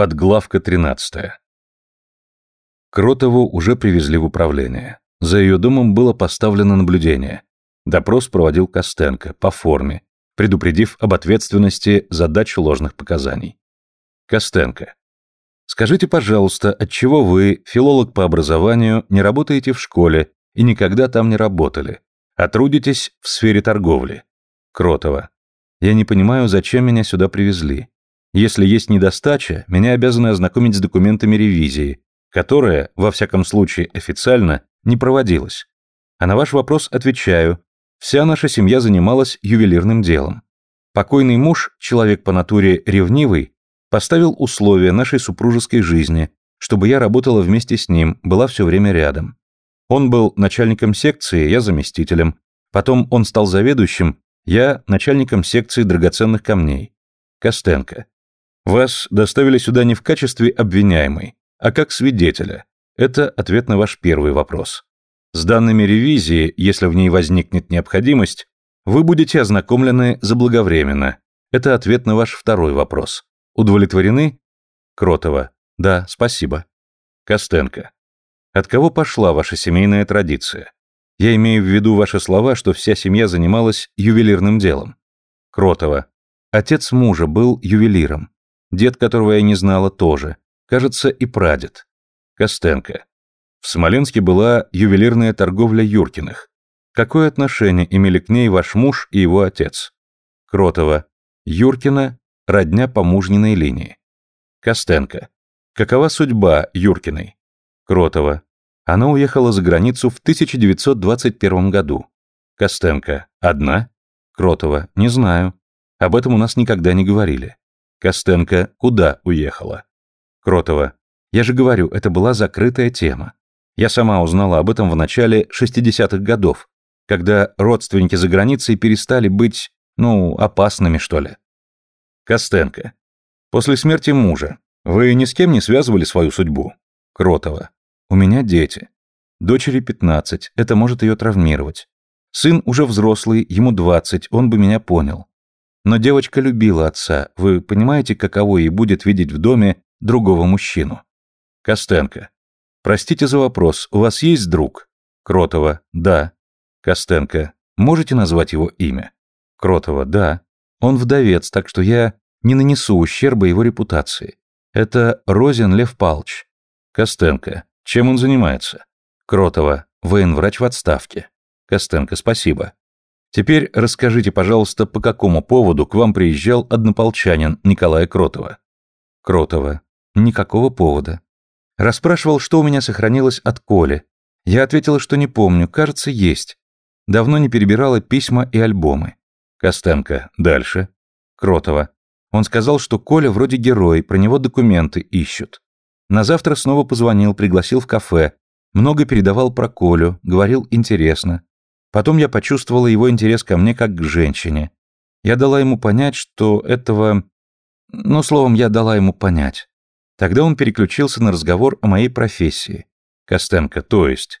Подглавка 13. Кротову уже привезли в управление. За ее домом было поставлено наблюдение. Допрос проводил Костенко по форме, предупредив об ответственности за дачу ложных показаний. Костенко. Скажите, пожалуйста, отчего вы, филолог по образованию, не работаете в школе и никогда там не работали, а трудитесь в сфере торговли? Кротова. Я не понимаю, зачем меня сюда привезли. Если есть недостача, меня обязаны ознакомить с документами ревизии, которая, во всяком случае официально, не проводилась. А на ваш вопрос отвечаю. Вся наша семья занималась ювелирным делом. Покойный муж, человек по натуре ревнивый, поставил условия нашей супружеской жизни, чтобы я работала вместе с ним, была все время рядом. Он был начальником секции, я заместителем. Потом он стал заведующим, я начальником секции драгоценных камней. Костенко. Вас доставили сюда не в качестве обвиняемой, а как свидетеля. Это ответ на ваш первый вопрос. С данными ревизии, если в ней возникнет необходимость, вы будете ознакомлены заблаговременно. Это ответ на ваш второй вопрос. Удовлетворены? Кротова. Да, спасибо. Костенко. От кого пошла ваша семейная традиция? Я имею в виду ваши слова, что вся семья занималась ювелирным делом. Кротова. Отец мужа был ювелиром. Дед, которого я не знала, тоже. Кажется, и прадед. Костенко. В Смоленске была ювелирная торговля Юркиных. Какое отношение имели к ней ваш муж и его отец? Кротова. Юркина – родня по мужниной линии. Костенко. Какова судьба Юркиной? Кротова. Она уехала за границу в 1921 году. Костенко. Одна? Кротова. Не знаю. Об этом у нас никогда не говорили. Костенко куда уехала? Кротова. Я же говорю, это была закрытая тема. Я сама узнала об этом в начале 60-х годов, когда родственники за границей перестали быть, ну, опасными, что ли. Костенко. После смерти мужа вы ни с кем не связывали свою судьбу? Кротова. У меня дети. Дочери 15, это может ее травмировать. Сын уже взрослый, ему 20, он бы меня понял. Но девочка любила отца. Вы понимаете, каково ей будет видеть в доме другого мужчину? Костенко. Простите за вопрос, у вас есть друг? Кротова. Да. Костенко. Можете назвать его имя? Кротова. Да. Он вдовец, так что я не нанесу ущерба его репутации. Это Розин Лев Палч. Костенко. Чем он занимается? Кротова. Военврач в отставке. Костенко. Спасибо. Теперь расскажите, пожалуйста, по какому поводу к вам приезжал однополчанин Николая Кротова? Кротова. Никакого повода. Расспрашивал, что у меня сохранилось от Коли. Я ответила, что не помню, кажется, есть. Давно не перебирала письма и альбомы. Костенко. Дальше. Кротова. Он сказал, что Коля вроде герой, про него документы ищут. На завтра снова позвонил, пригласил в кафе. Много передавал про Колю, говорил интересно. Потом я почувствовала его интерес ко мне как к женщине. Я дала ему понять, что этого... Ну, словом, я дала ему понять. Тогда он переключился на разговор о моей профессии. Костенко, то есть.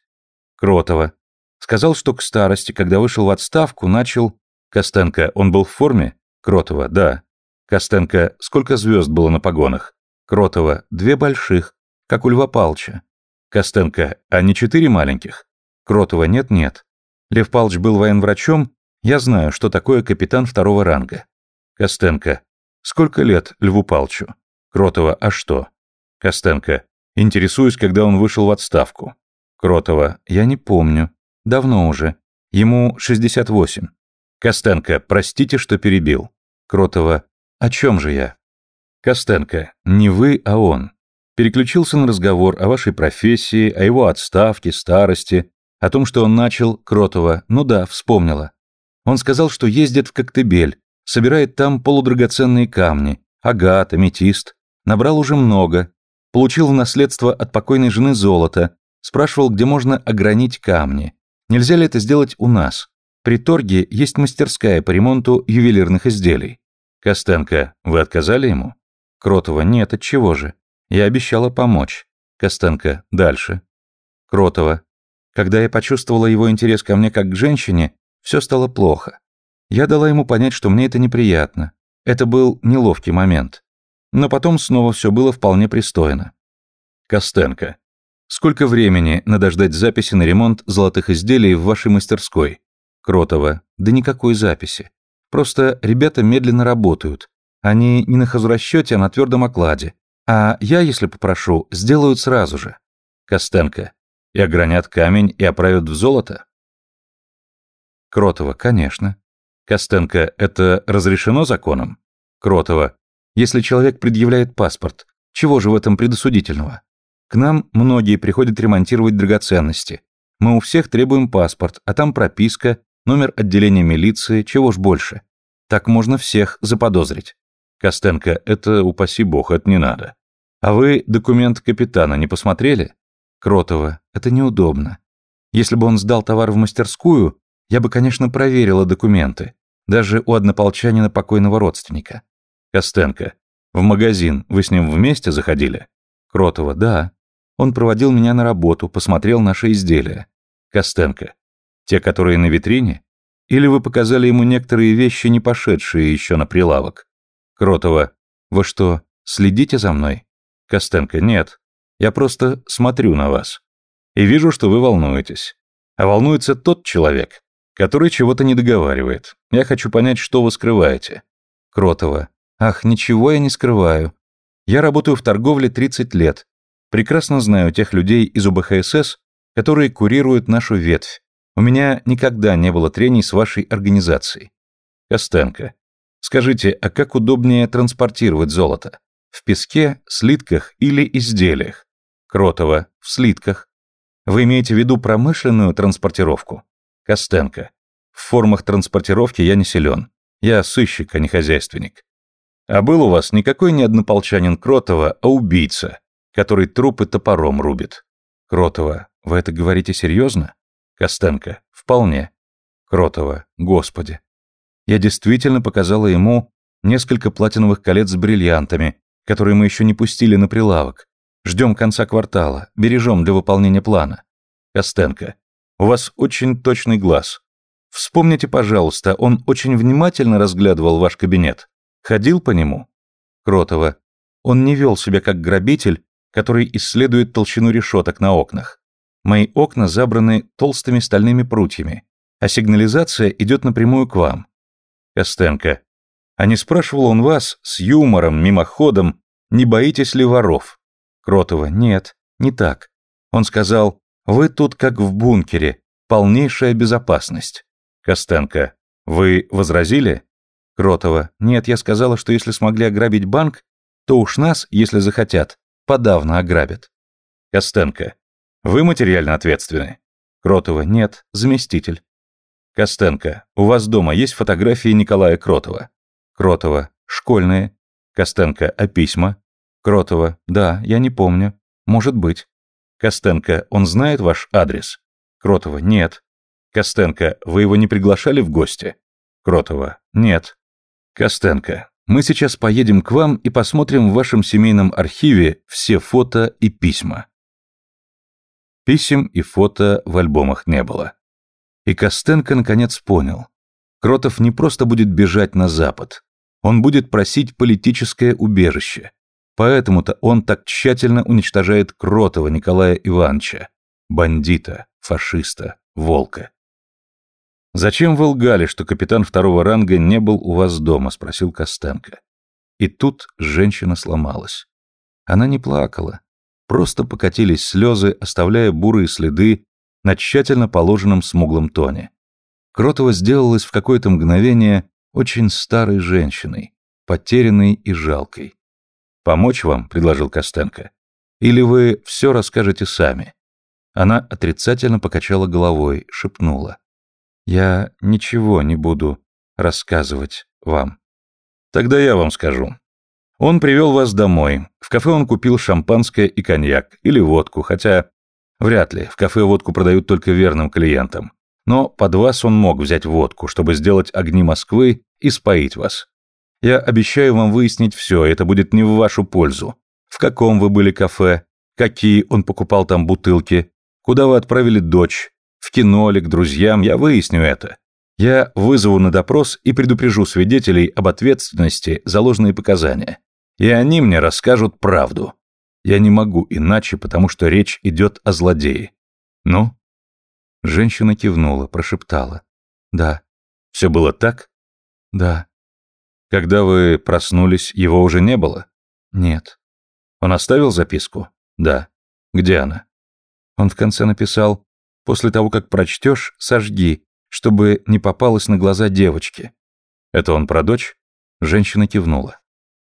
Кротова. Сказал, что к старости, когда вышел в отставку, начал... Костенко, он был в форме? Кротова, да. Костенко, сколько звезд было на погонах? Кротова, две больших, как у Льва Палча. Костенко, а не четыре маленьких? Кротова, нет-нет. Лев Павлович был военврачом, я знаю, что такое капитан второго ранга. Костенко. Сколько лет Льву Палчу? Кротова. А что? Костенко. Интересуюсь, когда он вышел в отставку. Кротова. Я не помню. Давно уже. Ему 68. Костенко. Простите, что перебил. Кротова. О чем же я? Костенко. Не вы, а он. Переключился на разговор о вашей профессии, о его отставке, старости, о том, что он начал, Кротова, ну да, вспомнила. Он сказал, что ездит в Коктебель, собирает там полудрагоценные камни, агат, аметист. Набрал уже много. Получил в наследство от покойной жены золото. Спрашивал, где можно огранить камни. Нельзя ли это сделать у нас? При торге есть мастерская по ремонту ювелирных изделий. Костенко, вы отказали ему? Кротова, нет, от чего же? Я обещала помочь. Костенко, дальше. Кротова, когда я почувствовала его интерес ко мне как к женщине, все стало плохо. Я дала ему понять, что мне это неприятно. Это был неловкий момент. Но потом снова все было вполне пристойно. Костенко. Сколько времени надо ждать записи на ремонт золотых изделий в вашей мастерской? Кротова. Да никакой записи. Просто ребята медленно работают. Они не на хозрасчете, а на твердом окладе. А я, если попрошу, сделают сразу же. Костенко. И огранят камень и оправят в золото? Кротова. Конечно. Костенко. Это разрешено законом? Кротова. Если человек предъявляет паспорт, чего же в этом предосудительного? К нам многие приходят ремонтировать драгоценности. Мы у всех требуем паспорт, а там прописка, номер отделения милиции, чего ж больше. Так можно всех заподозрить. Костенко, это, упаси бог, это не надо. А вы документ капитана не посмотрели? Кротова, это неудобно. Если бы он сдал товар в мастерскую, я бы, конечно, проверила документы. Даже у однополчанина покойного родственника. Костенко, в магазин вы с ним вместе заходили? Кротова, да. Он проводил меня на работу, посмотрел наши изделия. Костенко, те, которые на витрине? Или вы показали ему некоторые вещи, не пошедшие еще на прилавок? Кротова. Вы что, следите за мной? Костенко. Нет. Я просто смотрю на вас. И вижу, что вы волнуетесь. А волнуется тот человек, который чего-то не договаривает. Я хочу понять, что вы скрываете. Кротова. Ах, ничего я не скрываю. Я работаю в торговле 30 лет. Прекрасно знаю тех людей из УБХСС, которые курируют нашу ветвь, у меня никогда не было трений с вашей организацией. Костенко. Скажите, а как удобнее транспортировать золото? В песке, слитках или изделиях? Кротова. В слитках. Вы имеете в виду промышленную транспортировку? Костенко. В формах транспортировки я не силен. Я сыщик, а не хозяйственник. А был у вас никакой не однополчанин Кротова, а убийца, который трупы топором рубит. Кротова. Вы это говорите серьезно? Костенко. Вполне. Кротова. Господи. Я действительно показала ему несколько платиновых колец с бриллиантами, которые мы еще не пустили на прилавок. Ждем конца квартала, бережем для выполнения плана. Костенко. У вас очень точный глаз. Вспомните, пожалуйста, он очень внимательно разглядывал ваш кабинет. Ходил по нему? Кротова. Он не вел себя как грабитель, который исследует толщину решеток на окнах. Мои окна забраны толстыми стальными прутьями, а сигнализация идет напрямую к вам. Костенко. А не спрашивал он вас с юмором, мимоходом, не боитесь ли воров? Кротова. Нет, не так. Он сказал, вы тут как в бункере, полнейшая безопасность. Костенко. Вы возразили? Кротова. Нет, я сказала, что если смогли ограбить банк, то уж нас, если захотят, подавно ограбят. Костенко. Вы материально ответственны? Кротова. Нет, заместитель. Костенко. У вас дома есть фотографии Николая Кротова? Кротова. Школьные. Костенко. А письма? Кротова. Да, я не помню. Может быть. Костенко. Он знает ваш адрес? Кротова. Нет. Костенко. Вы его не приглашали в гости? Кротова. Нет. Костенко. Мы сейчас поедем к вам и посмотрим в вашем семейном архиве все фото и письма. Писем и фото в альбомах не было. И Костенко наконец понял. Кротов не просто будет бежать на Запад. Он будет просить политическое убежище. Поэтому-то он так тщательно уничтожает Кротова Николая Ивановича. Бандита, фашиста, волка. «Зачем вы лгали, что капитан второго ранга не был у вас дома?» – спросил Костенко. И тут женщина сломалась. Она не плакала, Просто покатились слезы, оставляя бурые следы на тщательно положенном смуглом тоне. Кротова сделалась в какое-то мгновение очень старой женщиной, потерянной и жалкой. «Помочь вам?» — предложил Костенко. «Или вы все расскажете сами?» Она отрицательно покачала головой, шепнула. «Я ничего не буду рассказывать вам». «Тогда я вам скажу. Он привел вас домой. В кафе он купил шампанское и коньяк, или водку, хотя вряд ли, в кафе водку продают только верным клиентам. Но под вас он мог взять водку, чтобы сделать огни Москвы и споить вас. Я обещаю вам выяснить все, это будет не в вашу пользу. В каком вы были кафе, какие он покупал там бутылки, куда вы отправили дочь, в кино ли, к друзьям, я выясню это. Я вызову на допрос и предупрежу свидетелей об ответственности за ложные показания. И они мне расскажут правду. Я не могу иначе, потому что речь идет о злодее. Ну? Женщина кивнула, прошептала. Да. Все было так? Да. Когда вы проснулись, его уже не было? Нет. Он оставил записку? Да. Где она? Он в конце написал, после того, как прочтешь, сожги, чтобы не попалось на глаза девочки. Это он про дочь? Женщина кивнула.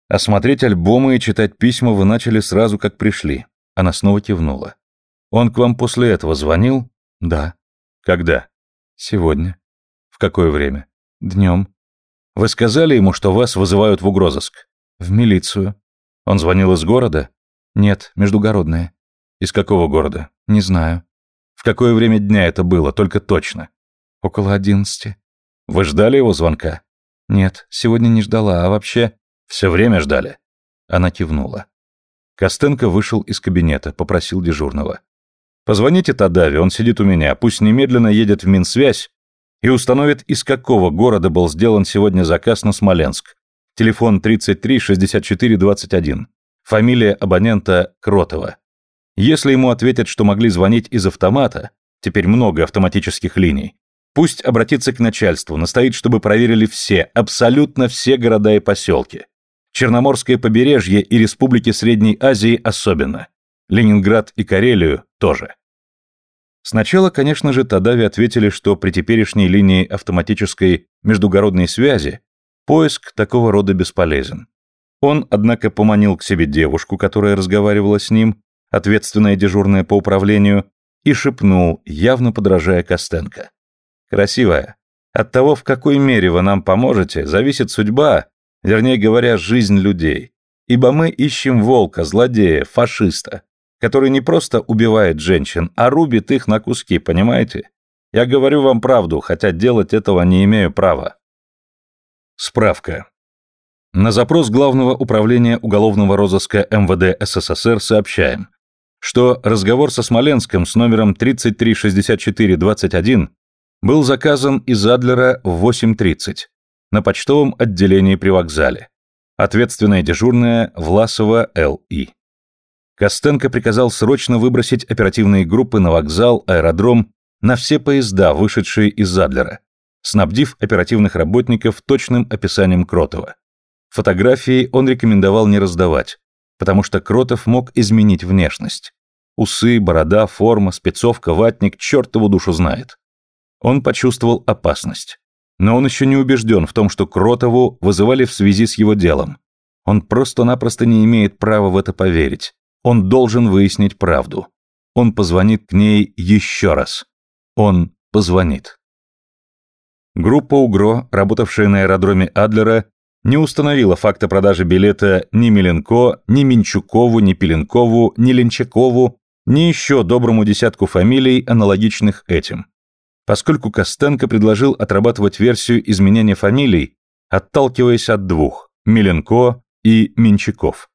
Осмотреть альбомы и читать письма вы начали сразу, как пришли. Она снова кивнула. Он к вам после этого звонил? Да. Когда? Сегодня. В какое время? Днем. Вы сказали ему, что вас вызывают в угрозыск? В милицию. Он звонил из города? Нет, междугородное. Из какого города? Не знаю. В какое время дня это было, только точно? Около одиннадцати. Вы ждали его звонка? Нет, сегодня не ждала, а вообще... Все время ждали. Она кивнула. Костенко вышел из кабинета, попросил дежурного. «Позвоните Тадаве, он сидит у меня, пусть немедленно едет в Минсвязь и установит, из какого города был сделан сегодня заказ на Смоленск. Телефон 33 64 21. Фамилия абонента Кротова. Если ему ответят, что могли звонить из автомата, теперь много автоматических линий, пусть обратится к начальству, настоит, чтобы проверили все, абсолютно все города и поселки. Черноморское побережье и республики Средней Азии особенно. Ленинград и Карелию тоже. Сначала, конечно же, Тадави ответили, что при теперешней линии автоматической междугородной связи поиск такого рода бесполезен. Он, однако, поманил к себе девушку, которая разговаривала с ним, ответственная дежурная по управлению, и шепнул, явно подражая Костенко. «Красивая, от того, в какой мере вы нам поможете, зависит судьба вернее говоря, жизнь людей. Ибо мы ищем волка, злодея, фашиста, который не просто убивает женщин, а рубит их на куски, понимаете? Я говорю вам правду, хотя делать этого не имею права. Справка. На запрос Главного управления уголовного розыска МВД СССР сообщаем, что разговор со Смоленском с номером 336421 был заказан из Адлера в 8.30 на почтовом отделении при вокзале. Ответственная дежурная Власова Л.И. Костенко приказал срочно выбросить оперативные группы на вокзал, аэродром, на все поезда, вышедшие из Задлера, снабдив оперативных работников точным описанием Кротова. Фотографии он рекомендовал не раздавать, потому что Кротов мог изменить внешность. Усы, борода, форма, спецовка, ватник, черт его душу знает. Он почувствовал опасность. Но он еще не убежден в том, что Кротову вызывали в связи с его делом. Он просто-напросто не имеет права в это поверить. Он должен выяснить правду. Он позвонит к ней еще раз. Он позвонит. Группа УГРО, работавшая на аэродроме Адлера, не установила факта продажи билета ни Миленко, ни Минчукову, ни Пеленкову, ни Ленчакову, ни еще доброму десятку фамилий, аналогичных этим поскольку Костенко предложил отрабатывать версию изменения фамилий, отталкиваясь от двух – Миленко и Менчаков.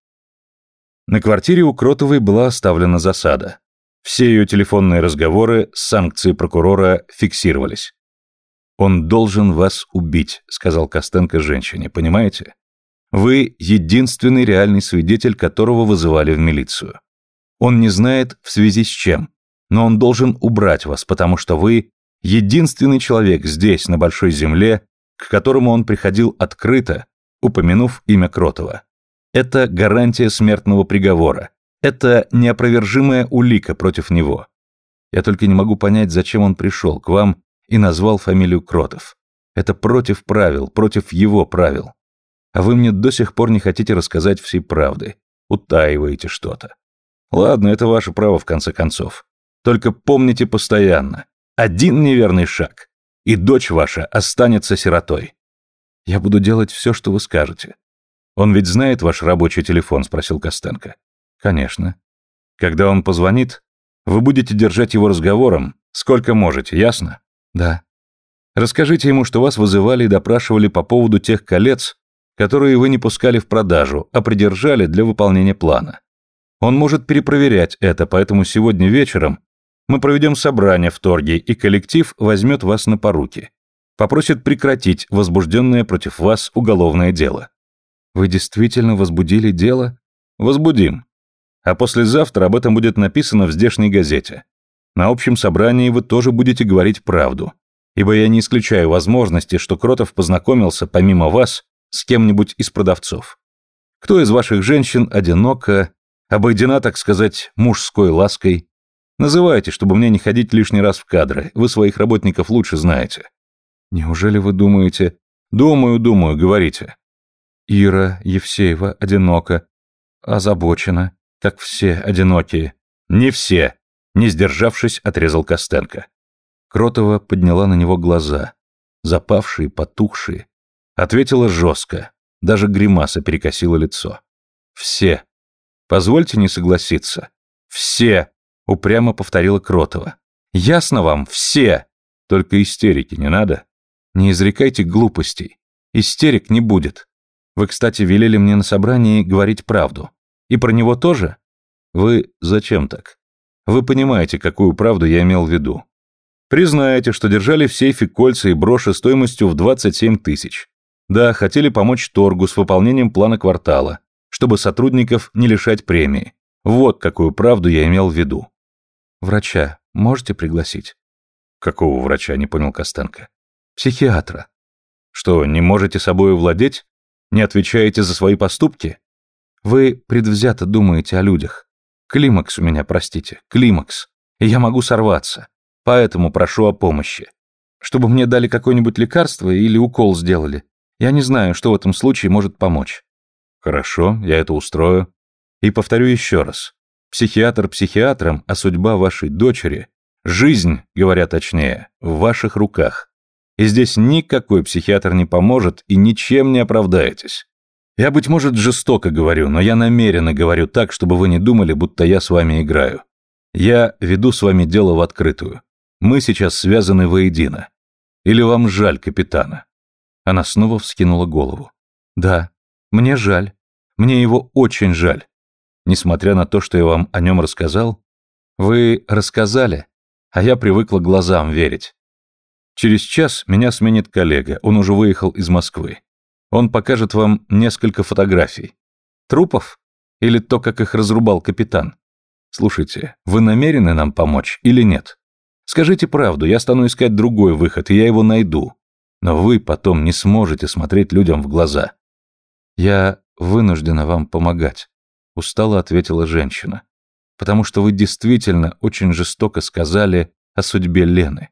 На квартире у Кротовой была оставлена засада. Все ее телефонные разговоры с санкцией прокурора фиксировались. «Он должен вас убить», — сказал Костенко женщине, понимаете? «Вы единственный реальный свидетель, которого вызывали в милицию. Он не знает, в связи с чем, но он должен убрать вас, потому что вы единственный человек здесь, на Большой Земле, к которому он приходил открыто, упомянув имя Кротова. Это гарантия смертного приговора. Это неопровержимая улика против него. Я только не могу понять, зачем он пришел к вам и назвал фамилию Кротов. Это против правил, против его правил. А вы мне до сих пор не хотите рассказать всей правды. Утаиваете что-то. Ладно, это ваше право в конце концов. Только помните постоянно, один неверный шаг, и дочь ваша останется сиротой. Я буду делать все, что вы скажете. Он ведь знает ваш рабочий телефон, спросил Костенко. Конечно. Когда он позвонит, вы будете держать его разговором, сколько можете, ясно? Да. Расскажите ему, что вас вызывали и допрашивали по поводу тех колец, которые вы не пускали в продажу, а придержали для выполнения плана. Он может перепроверять это, поэтому сегодня вечером мы проведем собрание в торге, и коллектив возьмет вас на поруки. Попросит прекратить возбужденное против вас уголовное дело. Вы действительно возбудили дело? Возбудим. А послезавтра об этом будет написано в здешней газете. На общем собрании вы тоже будете говорить правду. Ибо я не исключаю возможности, что Кротов познакомился, помимо вас, с кем-нибудь из продавцов. Кто из ваших женщин одиноко, обойдена, так сказать, мужской лаской? Называйте, чтобы мне не ходить лишний раз в кадры. Вы своих работников лучше знаете. Неужели вы думаете... Думаю, думаю, говорите. Ира Евсеева одинока, озабочена, как все одинокие. Не все, не сдержавшись, отрезал Костенко. Кротова подняла на него глаза, запавшие, потухшие. Ответила жестко, даже гримаса перекосила лицо. Все. Позвольте не согласиться. Все, упрямо повторила Кротова. Ясно вам, все. Только истерики не надо. Не изрекайте глупостей. Истерик не будет. Вы, кстати, велели мне на собрании говорить правду. И про него тоже? Вы зачем так? Вы понимаете, какую правду я имел в виду. Признаете, что держали в сейфе кольца и броши стоимостью в 27 тысяч. Да, хотели помочь торгу с выполнением плана квартала, чтобы сотрудников не лишать премии. Вот какую правду я имел в виду. Врача можете пригласить? Какого врача, не понял Костенко. Психиатра. Что, не можете собой владеть? Не отвечаете за свои поступки? Вы предвзято думаете о людях. Климакс у меня, простите, климакс. Я могу сорваться. Поэтому прошу о помощи. Чтобы мне дали какое-нибудь лекарство или укол сделали. Я не знаю, что в этом случае может помочь. Хорошо, я это устрою. И повторю еще раз. Психиатр психиатром, а судьба вашей дочери, жизнь, говоря точнее, в ваших руках. И здесь никакой психиатр не поможет и ничем не оправдаетесь. Я, быть может, жестоко говорю, но я намеренно говорю так, чтобы вы не думали, будто я с вами играю. Я веду с вами дело в открытую. Мы сейчас связаны воедино. Или вам жаль капитана?» Она снова вскинула голову. «Да, мне жаль. Мне его очень жаль. Несмотря на то, что я вам о нем рассказал, вы рассказали, а я привыкла глазам верить. Через час меня сменит коллега, он уже выехал из Москвы. Он покажет вам несколько фотографий. Трупов? Или то, как их разрубал капитан? Слушайте, вы намерены нам помочь или нет? Скажите правду, я стану искать другой выход, и я его найду. Но вы потом не сможете смотреть людям в глаза. Я вынуждена вам помогать, устало ответила женщина. Потому что вы действительно очень жестоко сказали о судьбе Лены.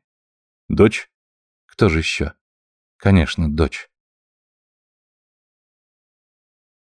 Дочь? Кто же еще? Конечно, дочь.